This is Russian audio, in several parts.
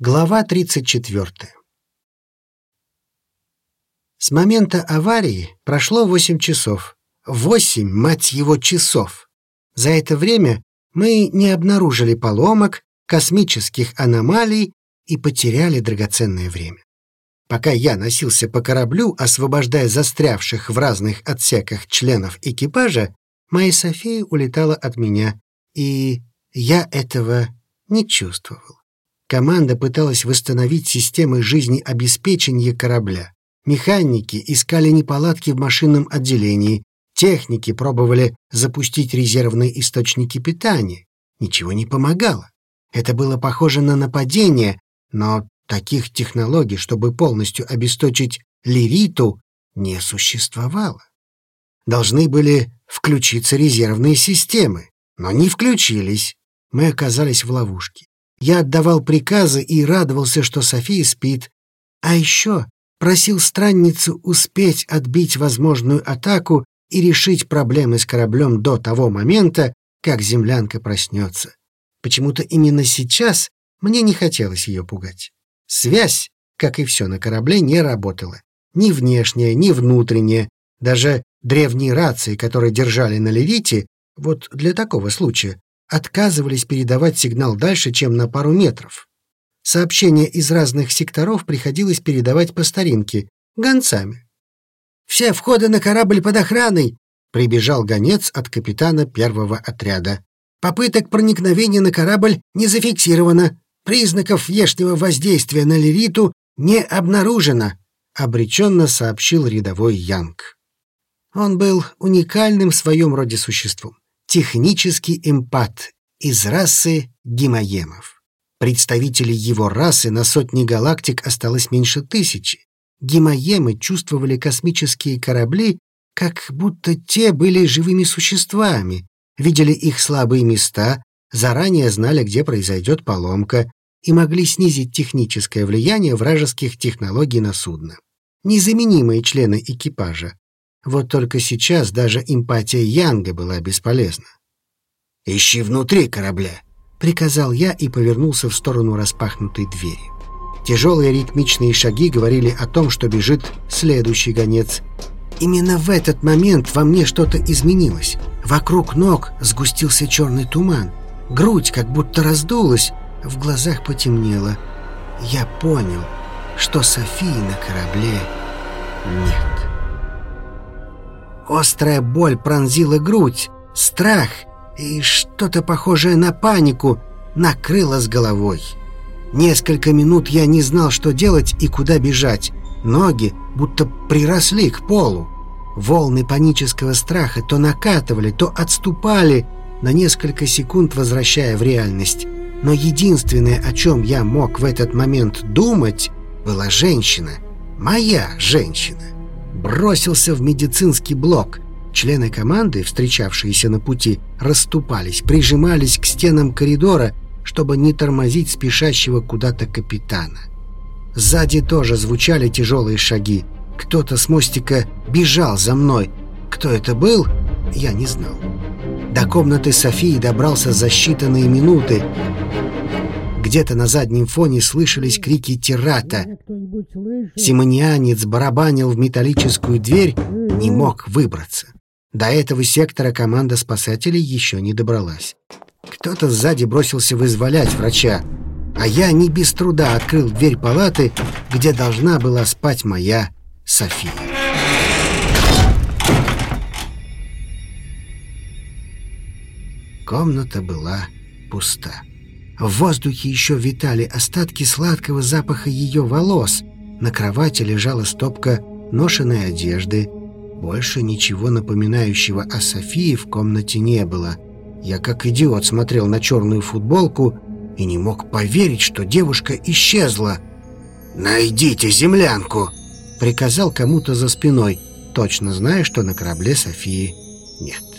Глава 34. С момента аварии прошло 8 часов. 8, мать его, часов. За это время мы не обнаружили поломок, космических аномалий и потеряли драгоценное время. Пока я носился по кораблю, освобождая застрявших в разных отсеках членов экипажа, моя София улетала от меня, и я этого не чувствовал. Команда пыталась восстановить системы жизнеобеспечения корабля. Механики искали неполадки в машинном отделении, техники пробовали запустить резервные источники питания. Ничего не помогало. Это было похоже на нападение, но таких технологий, чтобы полностью обесточить лириту, не существовало. Должны были включиться резервные системы, но не включились. Мы оказались в ловушке. Я отдавал приказы и радовался, что София спит. А еще просил странницу успеть отбить возможную атаку и решить проблемы с кораблем до того момента, как землянка проснется. Почему-то именно сейчас мне не хотелось ее пугать. Связь, как и все на корабле, не работала. Ни внешняя, ни внутренняя. Даже древние рации, которые держали на Левите, вот для такого случая, отказывались передавать сигнал дальше, чем на пару метров. Сообщения из разных секторов приходилось передавать по старинке, гонцами. «Все входы на корабль под охраной!» — прибежал гонец от капитана первого отряда. «Попыток проникновения на корабль не зафиксировано. Признаков внешнего воздействия на Лириту не обнаружено», — обреченно сообщил рядовой Янг. Он был уникальным в своем роде существом технический эмпат из расы гимаемов. Представителей его расы на сотни галактик осталось меньше тысячи. Гимаемы чувствовали космические корабли, как будто те были живыми существами, видели их слабые места, заранее знали, где произойдет поломка, и могли снизить техническое влияние вражеских технологий на судно. Незаменимые члены экипажа, вот только сейчас даже эмпатия Янга была бесполезна. «Ищи внутри корабля», — приказал я и повернулся в сторону распахнутой двери. Тяжелые ритмичные шаги говорили о том, что бежит следующий гонец. Именно в этот момент во мне что-то изменилось. Вокруг ног сгустился черный туман. Грудь как будто раздулась, в глазах потемнело. Я понял, что Софии на корабле нет. Острая боль пронзила грудь, страх и что-то похожее на панику накрыло с головой. Несколько минут я не знал, что делать и куда бежать. Ноги будто приросли к полу. Волны панического страха то накатывали, то отступали, на несколько секунд возвращая в реальность. Но единственное, о чем я мог в этот момент думать, была женщина. Моя женщина бросился в медицинский блок. Члены команды, встречавшиеся на пути, расступались, прижимались к стенам коридора, чтобы не тормозить спешащего куда-то капитана. Сзади тоже звучали тяжелые шаги. Кто-то с мостика бежал за мной. Кто это был, я не знал. До комнаты Софии добрался за считанные минуты. Где-то на заднем фоне слышались крики тирата. Симонианец барабанил в металлическую дверь, не мог выбраться. До этого сектора команда спасателей еще не добралась. Кто-то сзади бросился вызволять врача, а я не без труда открыл дверь палаты, где должна была спать моя София. Комната была пуста. В воздухе еще витали остатки сладкого запаха ее волос. На кровати лежала стопка ношенной одежды. Больше ничего напоминающего о Софии в комнате не было. Я как идиот смотрел на черную футболку и не мог поверить, что девушка исчезла. «Найдите землянку!» — приказал кому-то за спиной, точно зная, что на корабле Софии нет.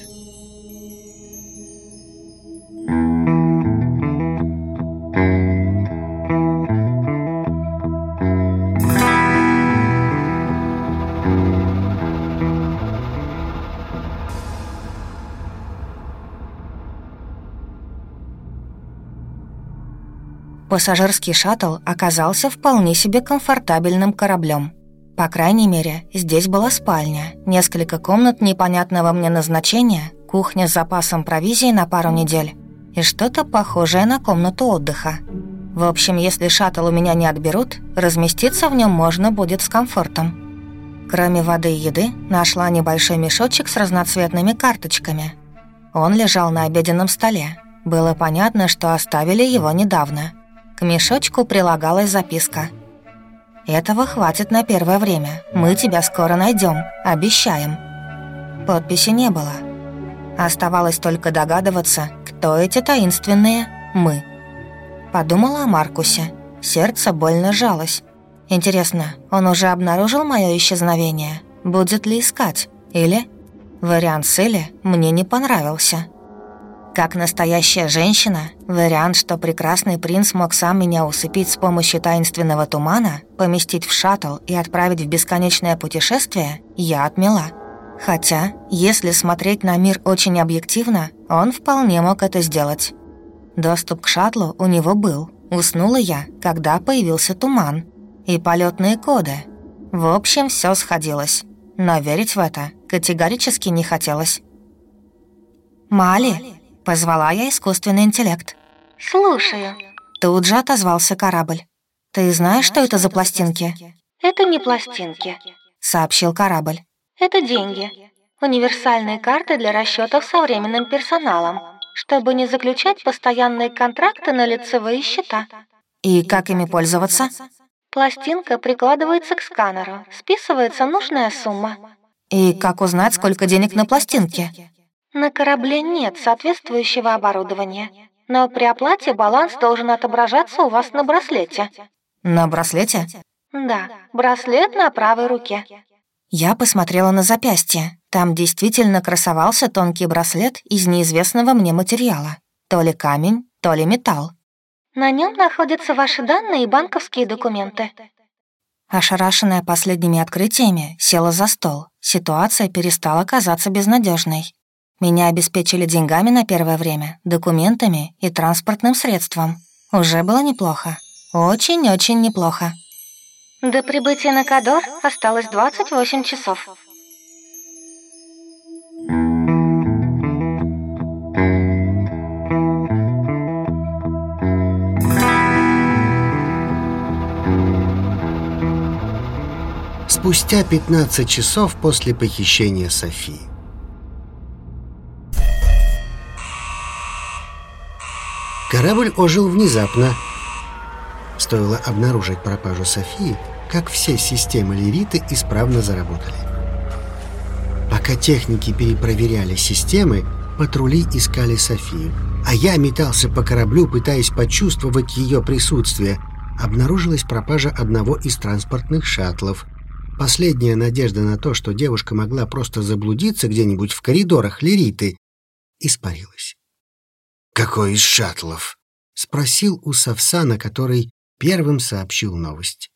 Пассажирский шаттл оказался вполне себе комфортабельным кораблем. По крайней мере, здесь была спальня, несколько комнат непонятного мне назначения, кухня с запасом провизии на пару недель и что-то похожее на комнату отдыха. В общем, если шаттл у меня не отберут, разместиться в нем можно будет с комфортом. Кроме воды и еды, нашла небольшой мешочек с разноцветными карточками. Он лежал на обеденном столе. Было понятно, что оставили его недавно. К мешочку прилагалась записка. «Этого хватит на первое время. Мы тебя скоро найдем, обещаем». Подписи не было. Оставалось только догадываться, кто эти таинственные «мы». Подумала о Маркусе. Сердце больно жалось. Интересно, он уже обнаружил мое исчезновение? Будет ли искать? Или... Вариант с Элли мне не понравился. Как настоящая женщина, вариант, что прекрасный принц мог сам меня усыпить с помощью таинственного тумана, поместить в шаттл и отправить в бесконечное путешествие, я отмела. Хотя, если смотреть на мир очень объективно, он вполне мог это сделать. Доступ к шаттлу у него был. Уснула я, когда появился туман. И полетные коды. В общем, все сходилось. Но верить в это категорически не хотелось. «Мали!» — позвала я искусственный интеллект. «Слушаю». Тут же отозвался корабль. «Ты знаешь, что это за пластинки?» «Это не пластинки», — сообщил корабль. «Это деньги. Универсальные карты для расчетов со временным персоналом чтобы не заключать постоянные контракты на лицевые счета. И как ими пользоваться? Пластинка прикладывается к сканеру, списывается нужная сумма. И как узнать, сколько денег на пластинке? На корабле нет соответствующего оборудования, но при оплате баланс должен отображаться у вас на браслете. На браслете? Да, браслет на правой руке. Я посмотрела на запястье. Там действительно красовался тонкий браслет из неизвестного мне материала. То ли камень, то ли металл. На нем находятся ваши данные и банковские документы. Ошарашенная последними открытиями, села за стол. Ситуация перестала казаться безнадежной. Меня обеспечили деньгами на первое время, документами и транспортным средством. Уже было неплохо. Очень-очень неплохо. До прибытия на Кадор осталось 28 часов. Спустя 15 часов после похищения Софии. Корабль ожил внезапно, Стоило обнаружить пропажу Софии, как все системы Лериты исправно заработали. Пока техники перепроверяли системы, патрули искали Софию. А я метался по кораблю, пытаясь почувствовать ее присутствие. Обнаружилась пропажа одного из транспортных шаттлов. Последняя надежда на то, что девушка могла просто заблудиться где-нибудь в коридорах Лериты, испарилась. «Какой из шаттлов?» — спросил у Савсана, который первым сообщил новость.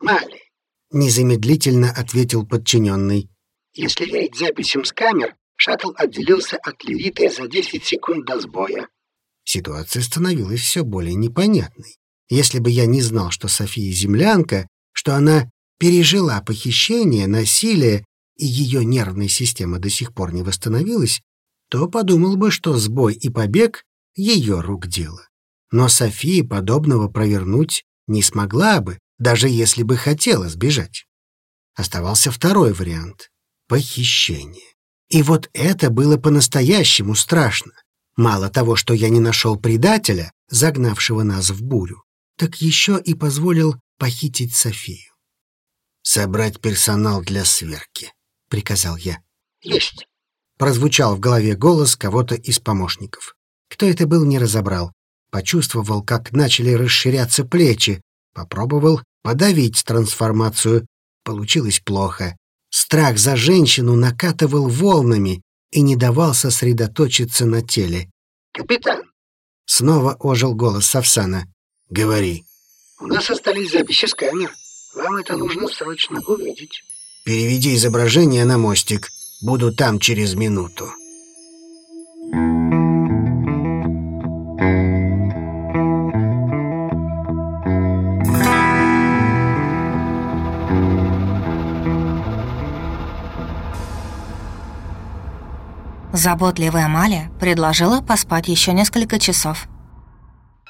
«Мали», — незамедлительно ответил подчиненный. «Если верить записям с камер, шаттл отделился от Лериты за 10 секунд до сбоя». Ситуация становилась все более непонятной. Если бы я не знал, что София землянка, что она пережила похищение, насилие, и ее нервная система до сих пор не восстановилась, то подумал бы, что сбой и побег — ее рук дело. Но София подобного провернуть не смогла бы, даже если бы хотела сбежать. Оставался второй вариант — похищение. И вот это было по-настоящему страшно. Мало того, что я не нашел предателя, загнавшего нас в бурю, так еще и позволил похитить Софию. «Собрать персонал для сверки», — приказал я. «Есть», — прозвучал в голове голос кого-то из помощников. Кто это был, не разобрал, Почувствовал, как начали расширяться плечи. Попробовал подавить трансформацию. Получилось плохо. Страх за женщину накатывал волнами и не давал сосредоточиться на теле. «Капитан!» Снова ожил голос Савсана. «Говори». «У нас остались записи с камер. Вам это нужно срочно увидеть». «Переведи изображение на мостик. Буду там через минуту». Заботливая Маля предложила поспать еще несколько часов.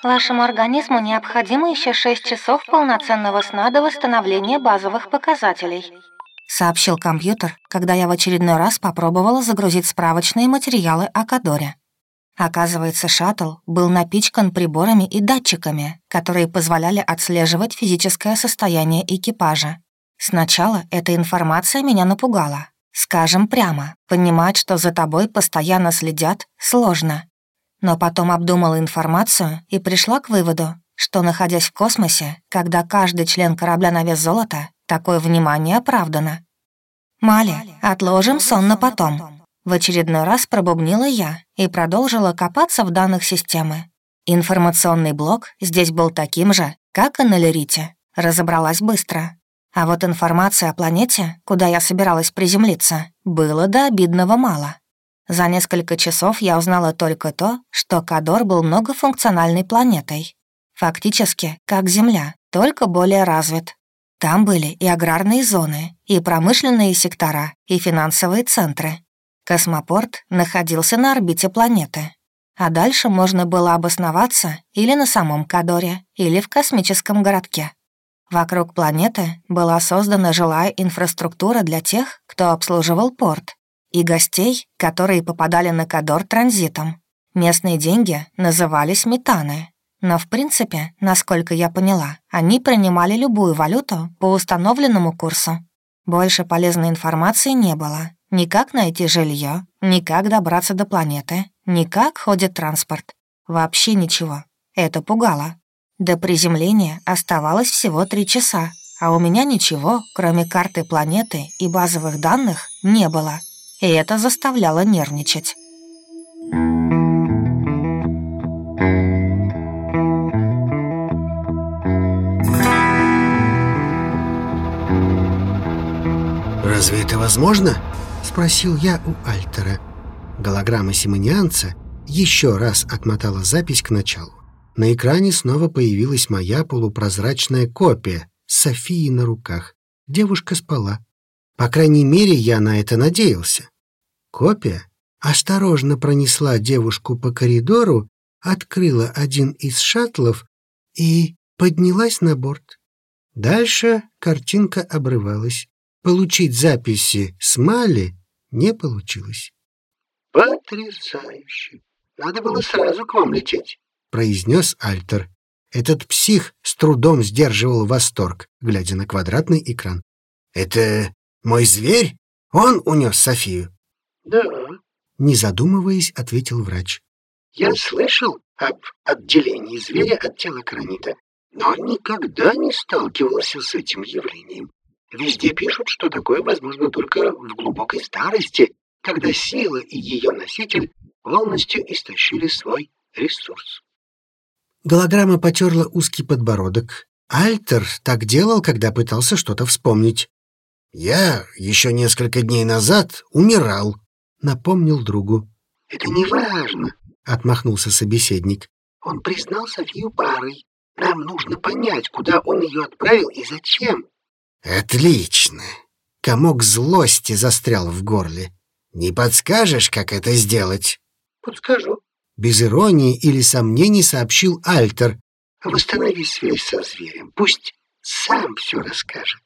Вашему организму необходимо еще 6 часов полноценного сна до восстановления базовых показателей сообщил компьютер, когда я в очередной раз попробовала загрузить справочные материалы о Кадоре. Оказывается, шаттл был напичкан приборами и датчиками, которые позволяли отслеживать физическое состояние экипажа. Сначала эта информация меня напугала. Скажем прямо, понимать, что за тобой постоянно следят, сложно. Но потом обдумала информацию и пришла к выводу, что, находясь в космосе, когда каждый член корабля на вес золота, такое внимание оправдано. «Мали, отложим сон на потом», — в очередной раз пробубнила я и продолжила копаться в данных системы. Информационный блок здесь был таким же, как и на Лерите. Разобралась быстро. А вот информации о планете, куда я собиралась приземлиться, было до обидного мало. За несколько часов я узнала только то, что Кадор был многофункциональной планетой. Фактически, как Земля, только более развит. Там были и аграрные зоны, и промышленные сектора, и финансовые центры. Космопорт находился на орбите планеты. А дальше можно было обосноваться или на самом Кадоре, или в космическом городке. Вокруг планеты была создана жилая инфраструктура для тех, кто обслуживал порт, и гостей, которые попадали на Кадор транзитом. Местные деньги назывались метаны. Но в принципе, насколько я поняла, они принимали любую валюту по установленному курсу. Больше полезной информации не было. Ни как найти жилье, ни как добраться до планеты, ни как ходит транспорт. Вообще ничего. Это пугало. До приземления оставалось всего три часа, а у меня ничего, кроме карты планеты и базовых данных, не было и это заставляло нервничать. «Разве это возможно?» — спросил я у Альтера. Голограмма симонианца еще раз отмотала запись к началу. На экране снова появилась моя полупрозрачная копия Софии на руках. Девушка спала. По крайней мере, я на это надеялся. Копия осторожно пронесла девушку по коридору, открыла один из шаттлов и поднялась на борт. Дальше картинка обрывалась. Получить записи с Мали не получилось. «Потрясающе! Надо было сразу к вам лететь», — произнес Альтер. Этот псих с трудом сдерживал восторг, глядя на квадратный экран. «Это мой зверь? Он унес Софию?» «Да», — не задумываясь, ответил врач. «Я слышал об отделении зверя от тела кранита, но никогда не сталкивался с этим явлением. Везде пишут, что такое возможно только в глубокой старости, когда сила и ее носитель полностью истощили свой ресурс». Голограмма потерла узкий подбородок. Альтер так делал, когда пытался что-то вспомнить. «Я еще несколько дней назад умирал», — напомнил другу. «Это не важно», — отмахнулся собеседник. «Он признал Софию парой. Нам нужно понять, куда он ее отправил и зачем». «Отлично!» Комок злости застрял в горле. «Не подскажешь, как это сделать?» «Подскажу», — без иронии или сомнений сообщил Альтер. «Восстанови связь со зверем. Пусть сам все расскажет».